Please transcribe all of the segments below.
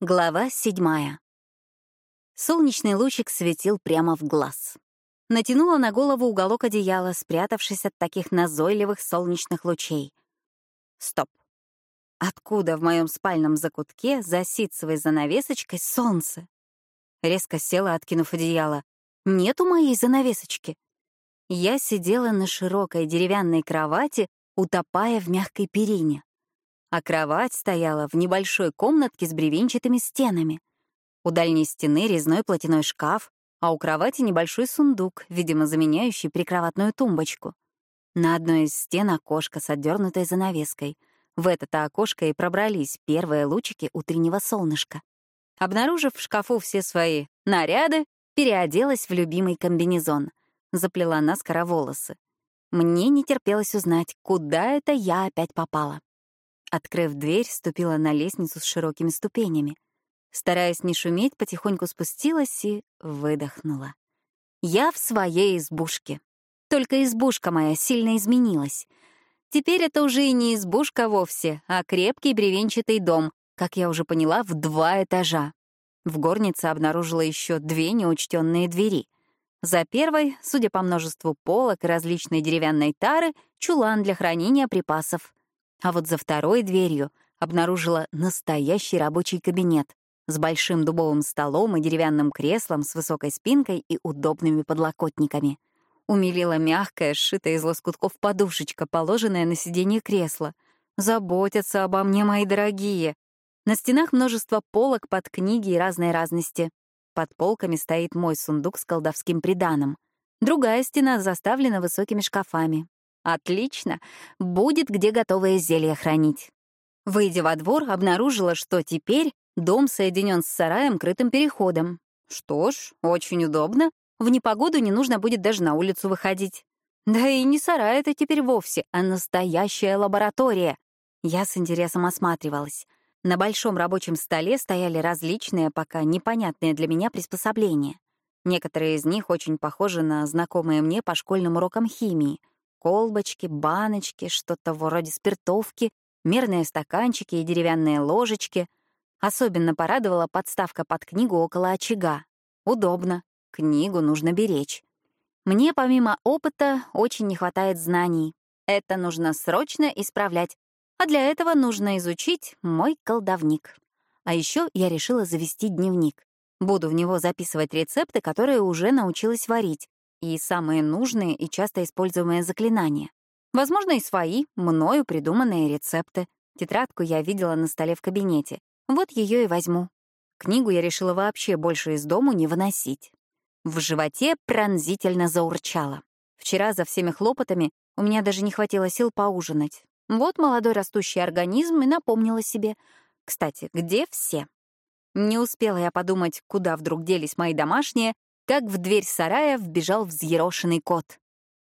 Глава седьмая. Солнечный лучик светил прямо в глаз. Натянула на голову уголок одеяла, спрятавшись от таких назойливых солнечных лучей. Стоп. Откуда в моем спальном закутке за ситцевой занавесочкой солнце? Резко села, откинув одеяло. Нету моей занавесочки. Я сидела на широкой деревянной кровати, утопая в мягкой перине а кровать стояла в небольшой комнатке с бревенчатыми стенами. У дальней стены резной платяной шкаф, а у кровати небольшой сундук, видимо, заменяющий прикроватную тумбочку. На одной из стен окошко с отдернутой занавеской. В это-то окошко и пробрались первые лучики утреннего солнышка. Обнаружив в шкафу все свои наряды, переоделась в любимый комбинезон. Заплела наскоро волосы. Мне не терпелось узнать, куда это я опять попала. Открыв дверь, ступила на лестницу с широкими ступенями. Стараясь не шуметь, потихоньку спустилась и выдохнула. Я в своей избушке. Только избушка моя сильно изменилась. Теперь это уже и не избушка вовсе, а крепкий бревенчатый дом, как я уже поняла, в два этажа. В горнице обнаружила еще две неучтенные двери. За первой, судя по множеству полок и различной деревянной тары, чулан для хранения припасов. А вот за второй дверью обнаружила настоящий рабочий кабинет с большим дубовым столом и деревянным креслом с высокой спинкой и удобными подлокотниками. Умилила мягкая, сшитая из лоскутков подушечка, положенная на сиденье кресла. Заботятся обо мне, мои дорогие. На стенах множество полок под книги и разной разности. Под полками стоит мой сундук с колдовским приданым. Другая стена заставлена высокими шкафами. Отлично. Будет где готовое зелье хранить. Выйдя во двор, обнаружила, что теперь дом соединен с сараем крытым переходом. Что ж, очень удобно. В непогоду не нужно будет даже на улицу выходить. Да и не сарай это теперь вовсе, а настоящая лаборатория. Я с интересом осматривалась. На большом рабочем столе стояли различные, пока непонятные для меня приспособления. Некоторые из них очень похожи на знакомые мне по школьным урокам химии — Колбочки, баночки, что-то вроде спиртовки, мерные стаканчики и деревянные ложечки. Особенно порадовала подставка под книгу около очага. Удобно. Книгу нужно беречь. Мне, помимо опыта, очень не хватает знаний. Это нужно срочно исправлять. А для этого нужно изучить мой колдовник. А еще я решила завести дневник. Буду в него записывать рецепты, которые уже научилась варить, и самые нужные и часто используемые заклинания. Возможно, и свои, мною придуманные рецепты. Тетрадку я видела на столе в кабинете. Вот ее и возьму. Книгу я решила вообще больше из дому не выносить. В животе пронзительно заурчало. Вчера за всеми хлопотами у меня даже не хватило сил поужинать. Вот молодой растущий организм и напомнила себе. Кстати, где все? Не успела я подумать, куда вдруг делись мои домашние, как в дверь сарая вбежал взъерошенный кот.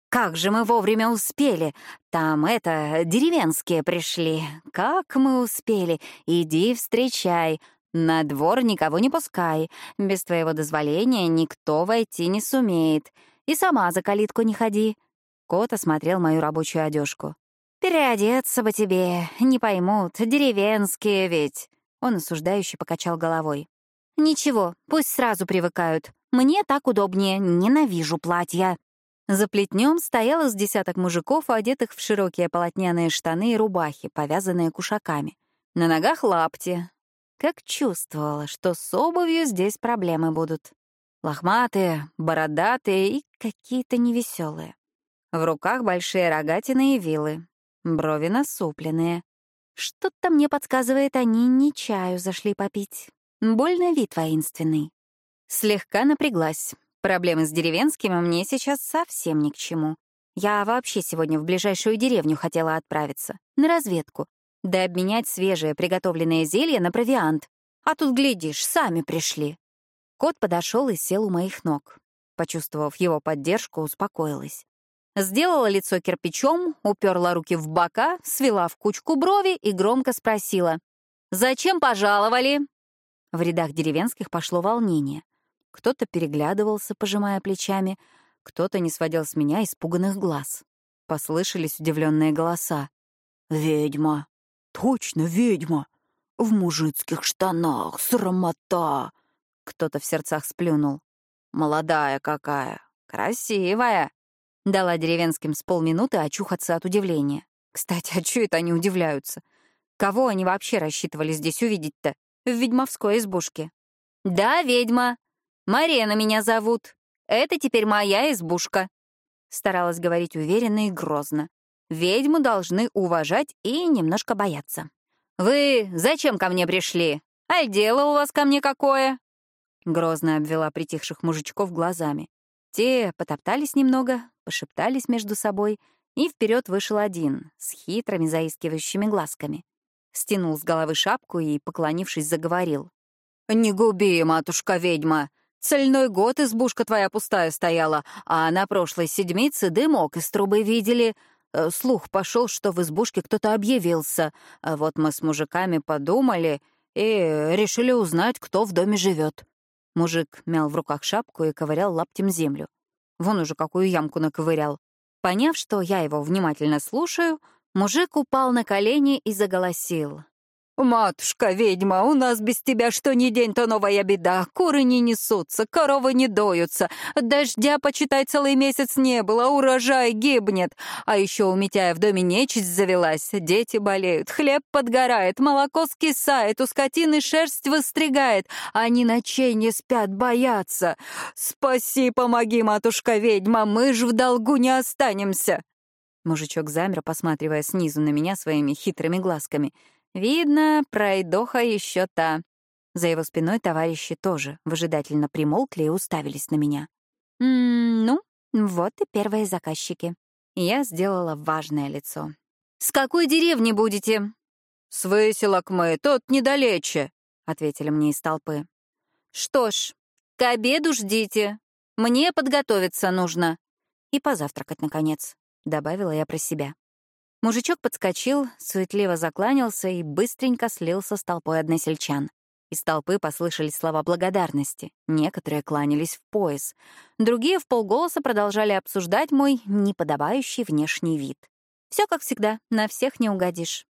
«Как же мы вовремя успели! Там это, деревенские пришли. Как мы успели! Иди встречай. На двор никого не пускай. Без твоего дозволения никто войти не сумеет. И сама за калитку не ходи». Кот осмотрел мою рабочую одежку. «Переодеться бы тебе, не поймут, деревенские ведь». Он осуждающе покачал головой. «Ничего, пусть сразу привыкают. Мне так удобнее, ненавижу платья». За плетнем стояло с десяток мужиков, одетых в широкие полотняные штаны и рубахи, повязанные кушаками. На ногах лапти. Как чувствовала, что с обувью здесь проблемы будут. Лохматые, бородатые и какие-то невеселые. В руках большие рогатины и вилы. Брови насупленные. Что-то мне подсказывает, они не чаю зашли попить. Больно вид воинственный. Слегка напряглась. Проблемы с деревенскими мне сейчас совсем ни к чему. Я вообще сегодня в ближайшую деревню хотела отправиться, на разведку, да обменять свежее приготовленное зелье на провиант. А тут, глядишь, сами пришли. Кот подошел и сел у моих ног. Почувствовав его поддержку, успокоилась. Сделала лицо кирпичом, уперла руки в бока, свела в кучку брови и громко спросила. «Зачем пожаловали?» В рядах деревенских пошло волнение. Кто-то переглядывался, пожимая плечами, кто-то не сводил с меня испуганных глаз. Послышались удивленные голоса. «Ведьма! Точно ведьма! в мужицких штанах, срамота!» Кто-то в сердцах сплюнул. «Молодая какая! Красивая!» Дала деревенским с полминуты очухаться от удивления. Кстати, а чё это они удивляются? Кого они вообще рассчитывали здесь увидеть-то? В ведьмовской избушке. «Да, ведьма. Марена меня зовут. Это теперь моя избушка», — старалась говорить уверенно и грозно. «Ведьму должны уважать и немножко бояться». «Вы зачем ко мне пришли? Аль дело у вас ко мне какое?» Грозно обвела притихших мужичков глазами. Те потоптались немного, пошептались между собой, и вперед вышел один, с хитрыми заискивающими глазками. Стянул с головы шапку и, поклонившись, заговорил. «Не губи, матушка-ведьма! Цельной год избушка твоя пустая стояла, а на прошлой седмице дымок из трубы видели. Э, слух пошел, что в избушке кто-то объявился. А вот мы с мужиками подумали и решили узнать, кто в доме живет. Мужик мял в руках шапку и ковырял лаптем землю. Вон уже какую ямку наковырял. Поняв, что я его внимательно слушаю, мужик упал на колени и заголосил. «Матушка-ведьма, у нас без тебя что ни день, то новая беда. Куры не несутся, коровы не доются. Дождя, почитай, целый месяц не было, урожай гибнет. А еще у Митяя в доме нечисть завелась, дети болеют, хлеб подгорает, молоко скисает, у скотины шерсть выстригает. Они ночей не спят, боятся. Спаси, помоги, матушка-ведьма, мы ж в долгу не останемся». Мужичок замер, посматривая снизу на меня своими хитрыми глазками — Видно, пройдоха еще та. За его спиной товарищи тоже выжидательно примолкли и уставились на меня. «М -м, «Ну, вот и первые заказчики». Я сделала важное лицо. «С какой деревни будете?» «С выселок мы, тут недалече», — ответили мне из толпы. «Что ж, к обеду ждите. Мне подготовиться нужно. И позавтракать, наконец», — добавила я про себя. Мужичок подскочил, суетливо закланялся и быстренько слился с толпой односельчан. Из толпы послышались слова благодарности. Некоторые кланялись в пояс. Другие в полголоса продолжали обсуждать мой неподобающий внешний вид. Все как всегда, на всех не угодишь.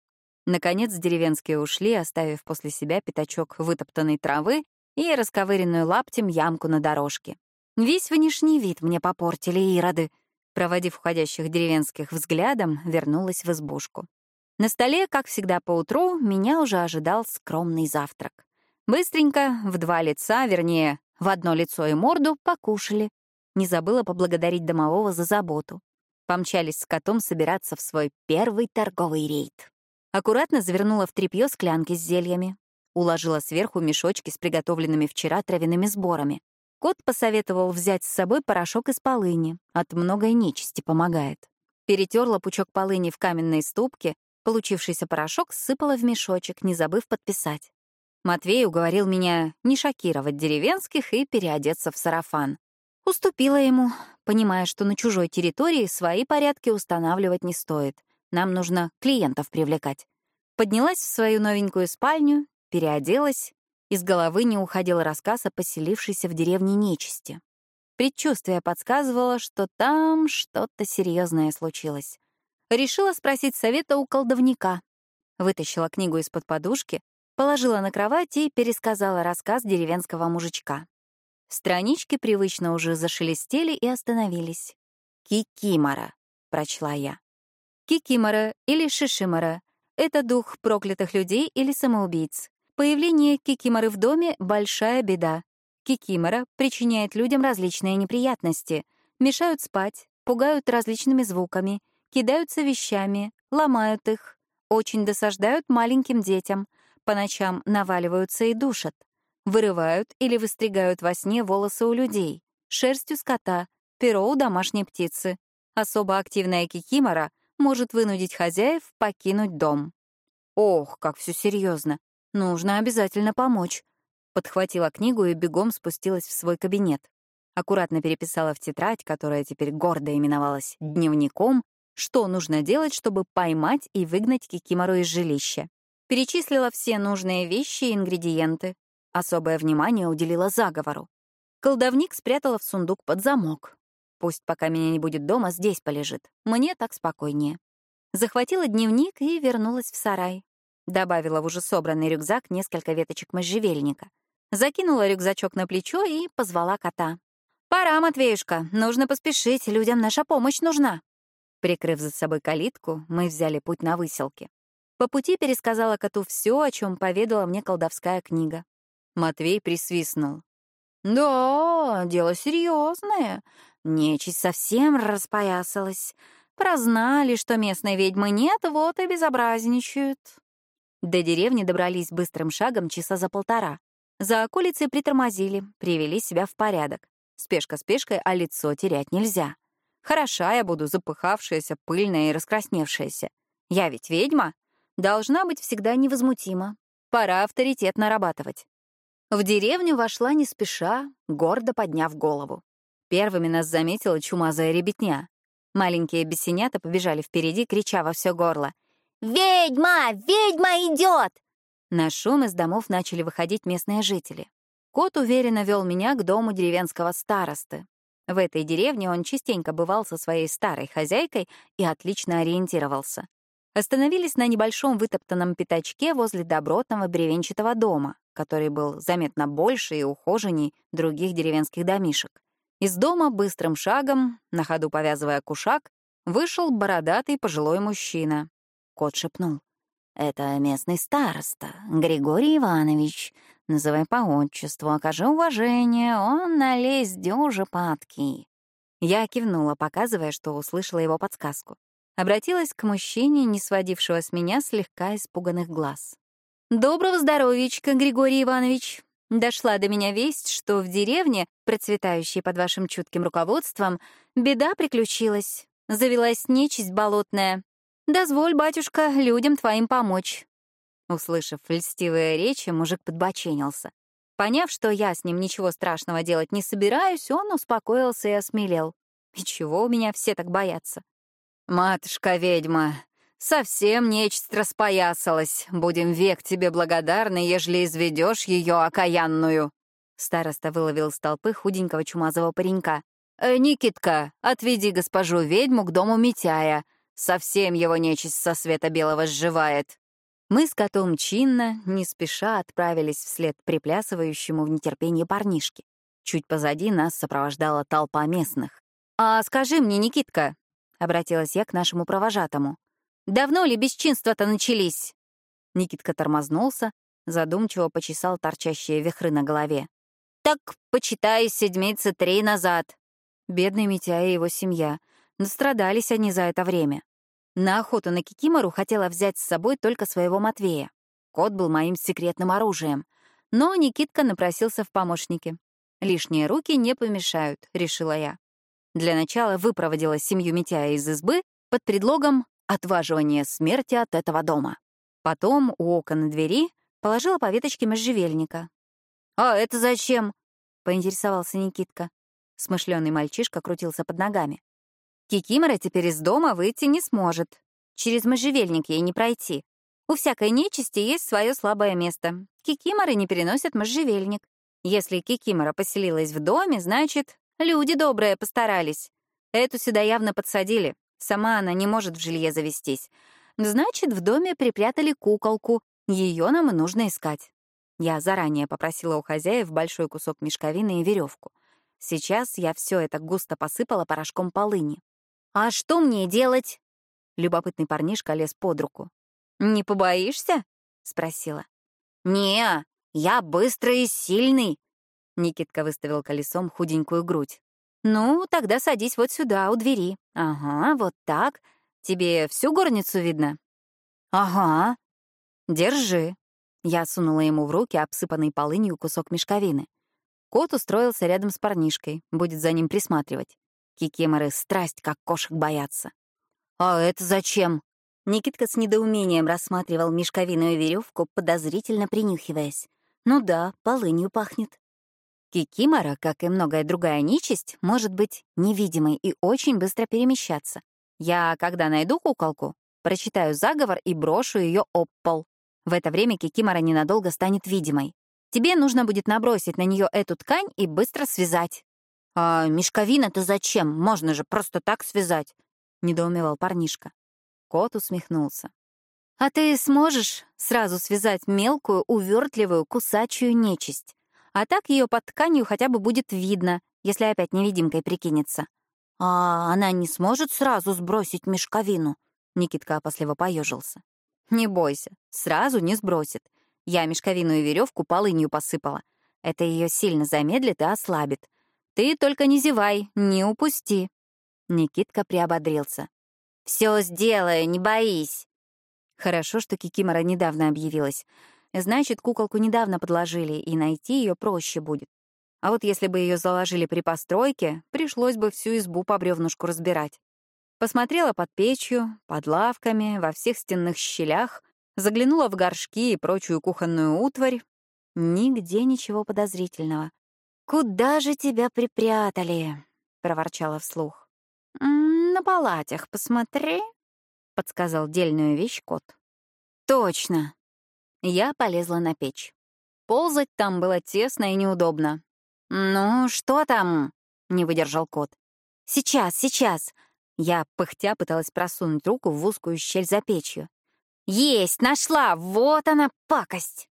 Наконец деревенские ушли, оставив после себя пятачок вытоптанной травы и расковыренную лаптем ямку на дорожке. Весь внешний вид мне попортили ироды — Проводив входящих деревенских взглядом, вернулась в избушку. На столе, как всегда по утру, меня уже ожидал скромный завтрак. Быстренько, в два лица, вернее, в одно лицо и морду, покушали. Не забыла поблагодарить домового за заботу. Помчались с котом собираться в свой первый торговый рейд. Аккуратно завернула в тряпье склянки с зельями. Уложила сверху мешочки с приготовленными вчера травяными сборами. Кот посоветовал взять с собой порошок из полыни. От многой нечисти помогает. Перетерла пучок полыни в каменной ступке, получившийся порошок сыпала в мешочек, не забыв подписать. Матвей уговорил меня не шокировать деревенских и переодеться в сарафан. Уступила ему, понимая, что на чужой территории свои порядки устанавливать не стоит. Нам нужно клиентов привлекать. Поднялась в свою новенькую спальню, переоделась из головы не уходил рассказ о поселившейся в деревне нечисти. Предчувствие подсказывало, что там что-то серьезное случилось. Решила спросить совета у колдовника. Вытащила книгу из-под подушки, положила на кровать и пересказала рассказ деревенского мужичка. Странички привычно уже зашелестели и остановились. «Кикимора», — прочла я. Кикимора или Шишимора — это дух проклятых людей или самоубийц. Появление кикиморы в доме — большая беда. Кикимора причиняет людям различные неприятности, мешают спать, пугают различными звуками, кидаются вещами, ломают их, очень досаждают маленьким детям, по ночам наваливаются и душат, вырывают или выстригают во сне волосы у людей, шерсть у скота, перо у домашней птицы. Особо активная кикимора может вынудить хозяев покинуть дом. Ох, как все серьезно. Нужно обязательно помочь. Подхватила книгу и бегом спустилась в свой кабинет. Аккуратно переписала в тетрадь, которая теперь гордо именовалась дневником, что нужно делать, чтобы поймать и выгнать Кикимору из жилища. Перечислила все нужные вещи и ингредиенты. Особое внимание уделила заговору. Колдовник спрятала в сундук под замок. Пусть пока меня не будет дома, здесь полежит. Мне так спокойнее. Захватила дневник и вернулась в сарай. Добавила в уже собранный рюкзак несколько веточек можжевельника. Закинула рюкзачок на плечо и позвала кота. «Пора, Матвеюшка, нужно поспешить, людям наша помощь нужна». Прикрыв за собой калитку, мы взяли путь на выселки. По пути пересказала коту все, о чем поведала мне колдовская книга. Матвей присвистнул. «Да, дело серьезное. Нечисть совсем распоясалась. Прознали, что местной ведьмы нет, вот и безобразничают». До деревни добрались быстрым шагом часа за полтора. За околицей притормозили, привели себя в порядок. Спешка спешкой, а лицо терять нельзя. Хороша я буду, запыхавшаяся, пыльная и раскрасневшаяся. Я ведь ведьма. Должна быть всегда невозмутима. Пора авторитет нарабатывать. В деревню вошла не спеша, гордо подняв голову. Первыми нас заметила чумазая ребятня. Маленькие бесенята побежали впереди, крича во все горло. «Ведьма! Ведьма идет!» На шум из домов начали выходить местные жители. Кот уверенно вел меня к дому деревенского старосты. В этой деревне он частенько бывал со своей старой хозяйкой и отлично ориентировался. Остановились на небольшом вытоптанном пятачке возле добротного бревенчатого дома, который был заметно больше и ухоженней других деревенских домишек. Из дома быстрым шагом, на ходу повязывая кушак, вышел бородатый пожилой мужчина. Кот шепнул. «Это местный староста, Григорий Иванович. Называй по отчеству, окажи уважение, он на лезь дюже падкий». Я кивнула, показывая, что услышала его подсказку. Обратилась к мужчине, не сводившего с меня слегка испуганных глаз. «Доброго здоровичка, Григорий Иванович. Дошла до меня весть, что в деревне, процветающей под вашим чутким руководством, беда приключилась. Завелась нечисть болотная. Дозволь, батюшка, людям твоим помочь. Услышав льстивые речи, мужик подбоченился. Поняв, что я с ним ничего страшного делать не собираюсь, он успокоился и осмелел. И чего у меня все так боятся? «Матушка-ведьма, совсем нечисть распоясалась. Будем век тебе благодарны, ежели изведешь ее окаянную». Староста выловил из толпы худенького чумазого паренька. «Э, «Никитка, отведи госпожу ведьму к дому Митяя. Совсем его нечисть со света белого сживает». Мы с котом чинно, не спеша отправились вслед приплясывающему в нетерпении парнишке. Чуть позади нас сопровождала толпа местных. «А скажи мне, Никитка», — обратилась я к нашему провожатому, «давно ли бесчинства-то начались?» Никитка тормознулся, задумчиво почесал торчащие вихры на голове. «Так, почитай, седмицы три назад». Бедный Митя и его семья. Настрадались они за это время. На охоту на Кикимору хотела взять с собой только своего Матвея. Кот был моим секретным оружием. Но Никитка напросился в помощники. «Лишние руки не помешают», — решила я. Для начала выпроводила семью Митяя из избы под предлогом отваживания смерти от этого дома. Потом у окон двери положила по веточке можжевельника. «А это зачем?» — поинтересовался Никитка. Смышленый мальчишка крутился под ногами. Кикимора теперь из дома выйти не сможет. Через можжевельник ей не пройти. У всякой нечисти есть свое слабое место. Кикиморы не переносят можжевельник. Если кикимора поселилась в доме, значит, люди добрые постарались. Эту сюда явно подсадили. Сама она не может в жилье завестись. Значит, в доме припрятали куколку. Ее нам и нужно искать. Я заранее попросила у хозяев большой кусок мешковины и веревку. Сейчас я все это густо посыпала порошком полыни. «А что мне делать?» Любопытный парнишка лез под руку. «Не побоишься?» — спросила. «Не, я быстрый и сильный», — Никитка выставил колесом худенькую грудь. «Ну, тогда садись вот сюда, у двери. Ага, вот так. Тебе всю горницу видно?» «Ага». «Держи». Я сунула ему в руки обсыпанный полынью кусок мешковины. Кот устроился рядом с парнишкой, будет за ним присматривать. Кикиморы страсть, как кошек боятся. «А это зачем?» Никитка с недоумением рассматривал мешковиную веревку, подозрительно принюхиваясь. «Ну да, полынью пахнет». Кикимора, как и многое другая нечисть, может быть невидимой и очень быстро перемещаться. Я, когда найду куколку, прочитаю заговор и брошу ее об пол. В это время Кикимора ненадолго станет видимой. Тебе нужно будет набросить на нее эту ткань и быстро связать. «А мешковина-то зачем? Можно же просто так связать», — недоумевал парнишка. Кот усмехнулся. «А ты сможешь сразу связать мелкую, увертливую, кусачую нечисть? А так ее под тканью хотя бы будет видно, если опять невидимкой прикинется». «А она не сможет сразу сбросить мешковину?» Никитка опасливо поежился. «Не бойся, сразу не сбросит. Я мешковину и веревку полынью посыпала. Это ее сильно замедлит и ослабит. Ты только не зевай, не упусти». Никитка приободрился. «Все сделаю, не боись». Хорошо, что Кикимора недавно объявилась. Значит, куколку недавно подложили, и найти ее проще будет. А вот если бы ее заложили при постройке, пришлось бы всю избу по бревнушку разбирать. Посмотрела под печью, под лавками, во всех стенных щелях, заглянула в горшки и прочую кухонную утварь. Нигде ничего подозрительного. «Куда же тебя припрятали?» — проворчала вслух. «На палатях посмотри», — подсказал дельную вещь кот. «Точно!» Я полезла на печь. Ползать там было тесно и неудобно. «Ну, что там?» — не выдержал кот. «Сейчас, сейчас!» Я, пыхтя, пыталась просунуть руку в узкую щель за печью. «Есть! Нашла! Вот она, пакость!»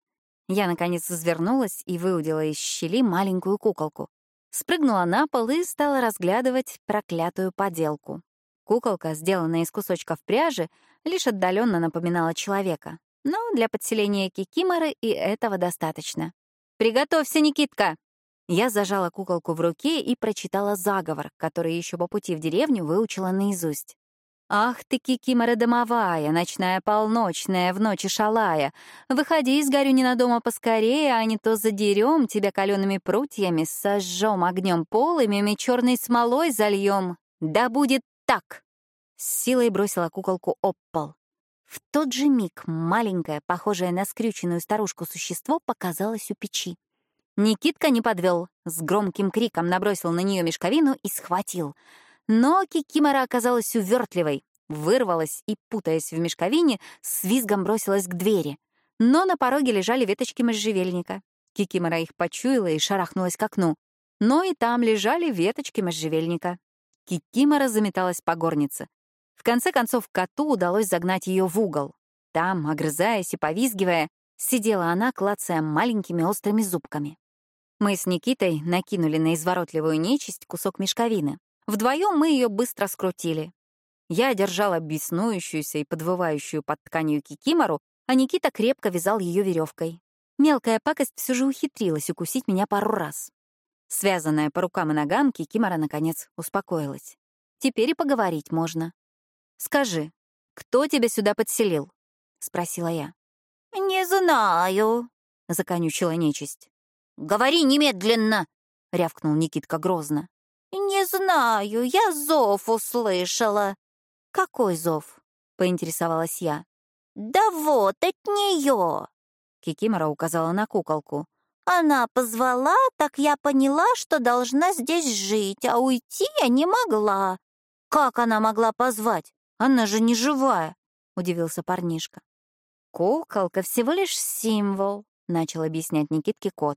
Я, наконец, извернулась и выудила из щели маленькую куколку. Спрыгнула на пол и стала разглядывать проклятую поделку. Куколка, сделанная из кусочков пряжи, лишь отдаленно напоминала человека. Но для подселения кикиморы и этого достаточно. «Приготовься, Никитка!» Я зажала куколку в руке и прочитала заговор, который еще по пути в деревню выучила наизусть. «Ах ты, кикимора домовая, ночная полночная, в ночи шалая! Выходи из горюнина дома поскорее, а не то задерем тебя калеными прутьями, сожжем огнем полымем и черной смолой зальем. Да будет так!» С силой бросила куколку об пол. В тот же миг маленькое, похожее на скрюченную старушку существо показалось у печи. Никитка не подвел, с громким криком набросил на нее мешковину и схватил. Но Кикимора оказалась увертливой, вырвалась и, путаясь в мешковине, с визгом бросилась к двери. Но на пороге лежали веточки можжевельника. Кикимора их почуяла и шарахнулась к окну. Но и там лежали веточки можжевельника. Кикимора заметалась по горнице. В конце концов, коту удалось загнать ее в угол. Там, огрызаясь и повизгивая, сидела она, клацая маленькими острыми зубками. Мы с Никитой накинули на изворотливую нечисть кусок мешковины. Вдвоем мы ее быстро скрутили. Я держала беснующуюся и подвывающую под тканью кикимору, а Никита крепко вязал ее веревкой. Мелкая пакость все же ухитрилась укусить меня пару раз. Связанная по рукам и ногам, Кикимора, наконец, успокоилась. Теперь и поговорить можно. «Скажи, кто тебя сюда подселил?» — спросила я. «Не знаю», — законючила нечисть. «Говори немедленно!» — рявкнул Никитка грозно. «Не знаю, я зов услышала». «Какой зов?» — поинтересовалась я. «Да вот, от нее!» Кикимора указала на куколку. Она позвала, так я поняла, что должна здесь жить, а уйти я не могла. Как она могла позвать? Она же не живая, удивился парнишка. Куколка всего лишь символ, начал объяснять Никитке кот.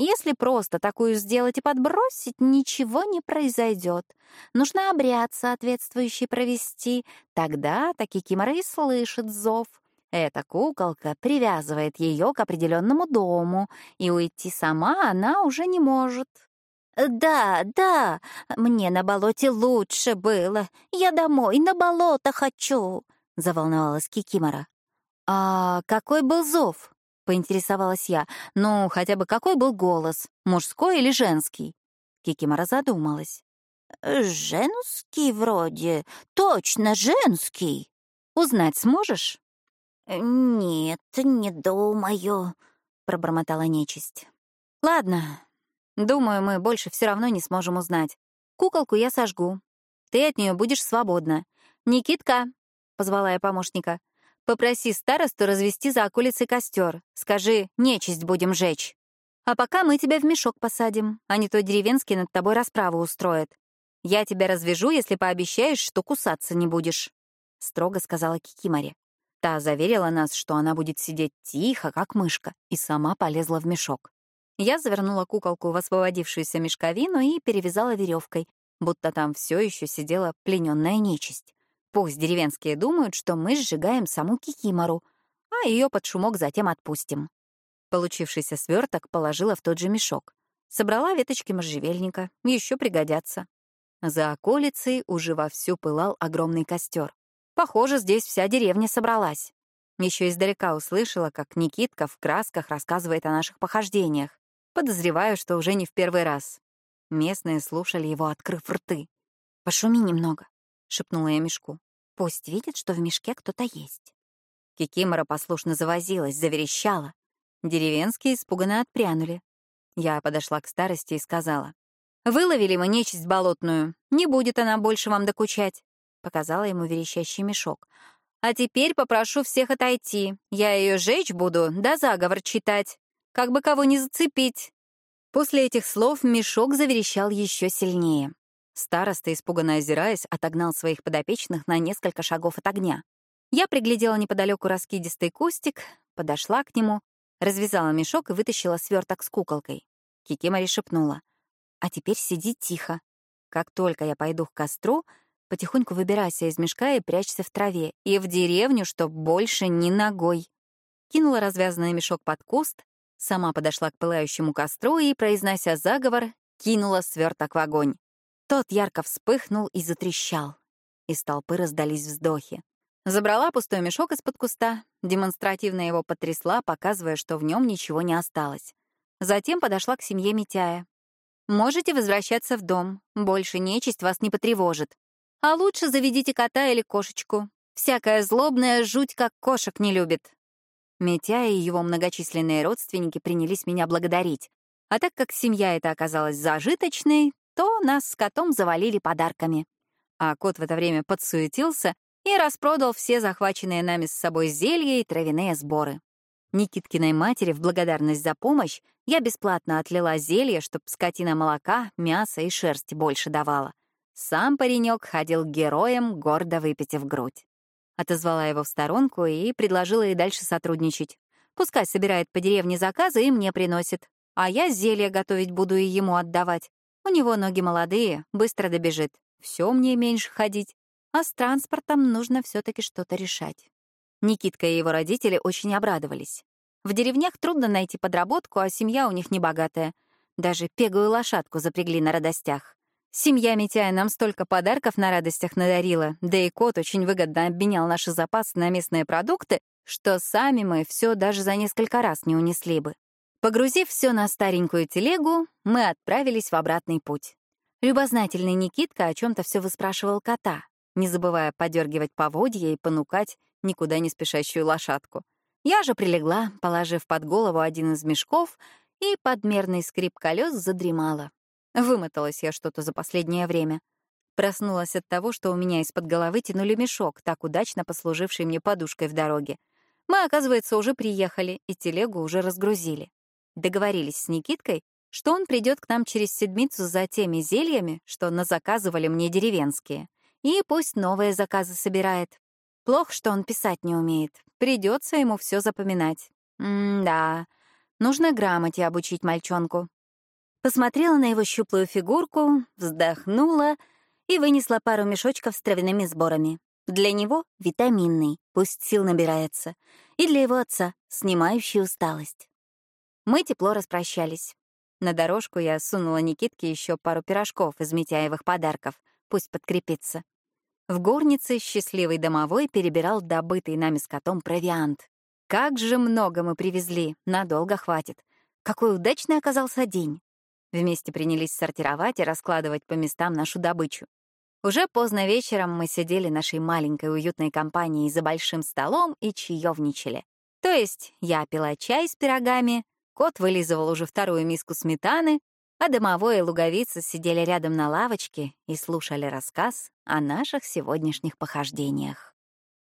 Если просто такую сделать и подбросить, ничего не произойдет. Нужно обряд соответствующий провести. Тогда таки Кимора и слышит зов. Эта куколка привязывает ее к определенному дому, и уйти сама она уже не может. «Да, да, мне на болоте лучше было. Я домой на болото хочу», — заволновалась Кикимора. «А какой был зов?» — поинтересовалась я. «Ну, хотя бы какой был голос, мужской или женский?» Кикимора задумалась. «Женский вроде, точно женский». «Узнать сможешь?» «Нет, не думаю», — пробормотала нечисть. «Ладно. Думаю, мы больше все равно не сможем узнать. Куколку я сожгу. Ты от нее будешь свободна. Никитка», — позвала я помощника, — «попроси старосту развести за околицей костер. Скажи, нечисть будем жечь. А пока мы тебя в мешок посадим, а не то деревенский над тобой расправу устроит. Я тебя развяжу, если пообещаешь, что кусаться не будешь», — строго сказала Кикиморе. Та заверила нас, что она будет сидеть тихо, как мышка, и сама полезла в мешок. Я завернула куколку в освободившуюся мешковину и перевязала веревкой, будто там все еще сидела плененная нечисть. Пусть деревенские думают, что мы сжигаем саму Кикимору, а ее под шумок затем отпустим. Получившийся сверток положила в тот же мешок. Собрала веточки можжевельника, еще пригодятся. За околицей уже вовсю пылал огромный костер. Похоже, здесь вся деревня собралась. Еще издалека услышала, как Никитка в красках рассказывает о наших похождениях. Подозреваю, что уже не в первый раз. Местные слушали его, открыв рты. «Пошуми немного», — шепнула я мешку. «Пусть видит, что в мешке кто-то есть». Кикимора послушно завозилась, заверещала. Деревенские испуганно отпрянули. Я подошла к старости и сказала. «Выловили мы нечисть болотную. Не будет она больше вам докучать», — показала ему верещащий мешок. «А теперь попрошу всех отойти. Я ее жечь буду, да заговор читать. Как бы кого не зацепить». После этих слов мешок заверещал еще сильнее. Староста, испуганно озираясь, отогнал своих подопечных на несколько шагов от огня. Я приглядела неподалеку раскидистый кустик, подошла к нему, развязала мешок и вытащила сверток с куколкой. Кикимори шепнула. «А теперь сиди тихо. Как только я пойду к костру, потихоньку выбирайся из мешка и прячься в траве. И в деревню, чтоб больше ни ногой». Кинула развязанный мешок под куст, сама подошла к пылающему костру и, произнося заговор, кинула сверток в огонь. Тот ярко вспыхнул и затрещал. Из толпы раздались вздохи. Забрала пустой мешок из-под куста, демонстративно его потрясла, показывая, что в нем ничего не осталось. Затем подошла к семье Митяя. «Можете возвращаться в дом, больше нечисть вас не потревожит. А лучше заведите кота или кошечку. Всякая злобная жуть как кошек не любит». Митяя и его многочисленные родственники принялись меня благодарить. А так как семья эта оказалась зажиточной, то нас с котом завалили подарками. А кот в это время подсуетился и распродал все захваченные нами с собой зелья и травяные сборы. Никиткиной матери в благодарность за помощь я бесплатно отлила зелье, чтоб скотина молока, мяса и шерсти больше давала. Сам паренек ходил героем, гордо выпитив грудь. Отозвала его в сторонку и предложила ей дальше сотрудничать. Пускай собирает по деревне заказы и мне приносит. А я зелье готовить буду и ему отдавать. У него ноги молодые, быстро добежит. Все мне меньше ходить. А с транспортом нужно все таки что-то решать. Никитка и его родители очень обрадовались. В деревнях трудно найти подработку, а семья у них небогатая. Даже пегую лошадку запрягли на радостях. Семья Митяя нам столько подарков на радостях надарила, да и кот очень выгодно обменял наши запасы на местные продукты, что сами мы все даже за несколько раз не унесли бы. Погрузив все на старенькую телегу, мы отправились в обратный путь. Любознательный Никитка о чем то все выспрашивал кота, не забывая подергивать поводья и понукать никуда не спешащую лошадку. Я же прилегла, положив под голову один из мешков, и подмерный скрип колес задремала. Вымоталась я что-то за последнее время. Проснулась от того, что у меня из-под головы тянули мешок, так удачно послуживший мне подушкой в дороге. Мы, оказывается, уже приехали, и телегу уже разгрузили. Договорились с Никиткой, что он придет к нам через седмицу за теми зельями, что назаказывали мне деревенские. И пусть новые заказы собирает. Плохо, что он писать не умеет. Придется ему все запоминать. М-да, нужно грамоте обучить мальчонку. Посмотрела на его щуплую фигурку, вздохнула и вынесла пару мешочков с травяными сборами. Для него — витаминный, пусть сил набирается. И для его отца — снимающий усталость. Мы тепло распрощались. На дорожку я сунула Никитке еще пару пирожков из Митяевых подарков, пусть подкрепится. В горнице счастливый домовой перебирал добытый нами с котом провиант. Как же много мы привезли, надолго хватит. Какой удачный оказался день. Вместе принялись сортировать и раскладывать по местам нашу добычу. Уже поздно вечером мы сидели нашей маленькой уютной компанией за большим столом и чаевничали. То есть я пила чай с пирогами, Кот вылизывал уже вторую миску сметаны, а домовой и луговица сидели рядом на лавочке и слушали рассказ о наших сегодняшних похождениях.